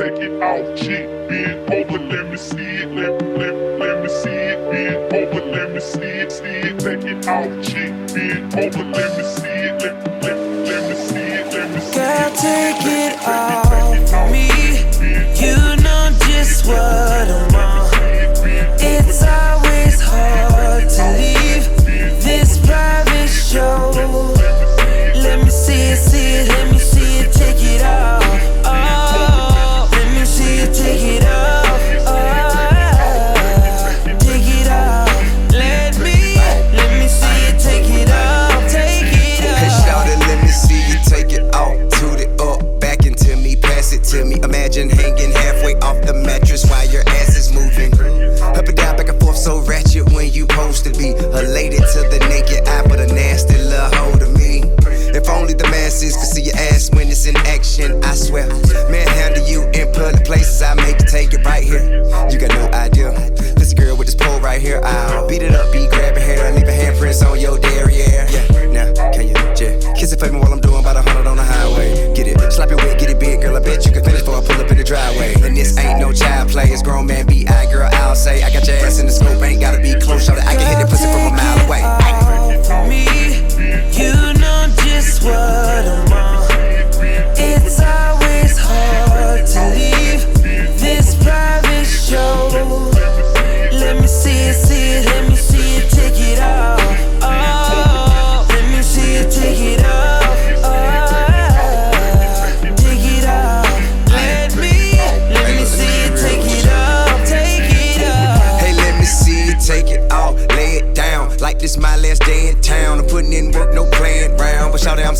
take it off. Chick, bend over, let me see it. Let, let, let me see it. Bend over, let me see it. See it, take it off. Chick, bend over, let me see it. Masses could see your ass when it's in action, I swear. Manhandle you in public places, I make you take it right here. You got no idea. This girl with this pole right here, I'll beat it up, be grabbing hair, leaving handprints on your derriere. Yeah, now, can you just kiss it for me while I'm doing about a hundred on the highway? Get it, slap it wet, get it big, girl. I bet you can finish before I pull up in the driveway. And this ain't no child play, it's grown man B.I. Girl, I'll say, I got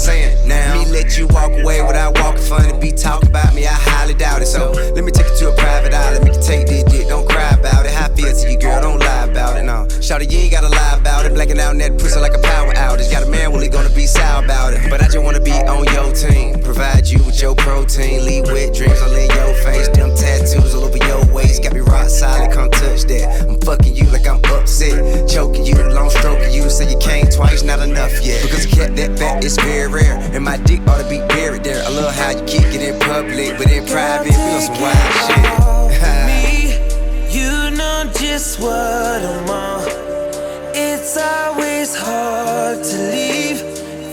saying now. Me let you walk away without walking funny. Be talking about me, I highly doubt it. So let me take you to a private island. We can take this dick, don't cry about it. How I feel to you, girl, don't lie about it. No, shout you ain't gotta lie about it. Blacking out in that pussy like a power outage. Got a man, well, he gonna be sour about it. But I just wanna be on your team. Provide you with your protein. Leave wet dreams all in your face. Them tattoos all over your waist. Got me rock solid, come touch that. I'm fucking you like I'm upset. Choking you, long stroking twice, not enough yet. Because a cat that fat is very rare. And my dick ought to be buried there. I love how you kick it in public, but in private, we on some wild shit. me, you know just what I'm on. It's always hard to leave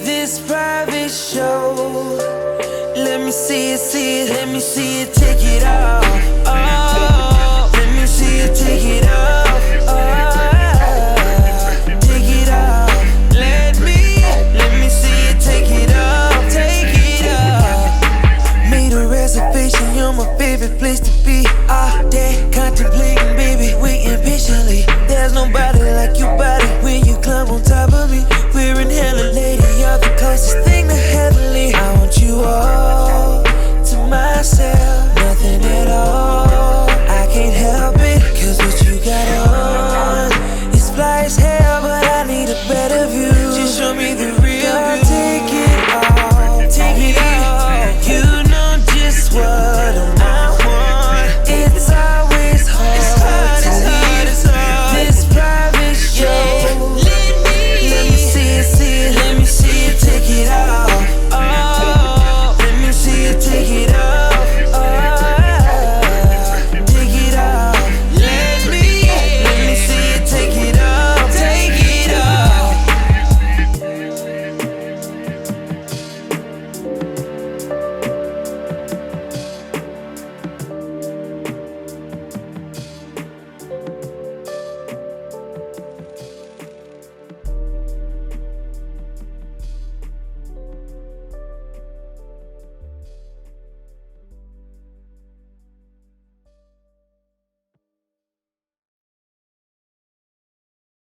this private show. Let me see it, see it, let me see it, take it off. Oh, let me see it, take it off. You're my favorite place to be. Ah, All day contemplating, baby, waiting patiently. There's nobody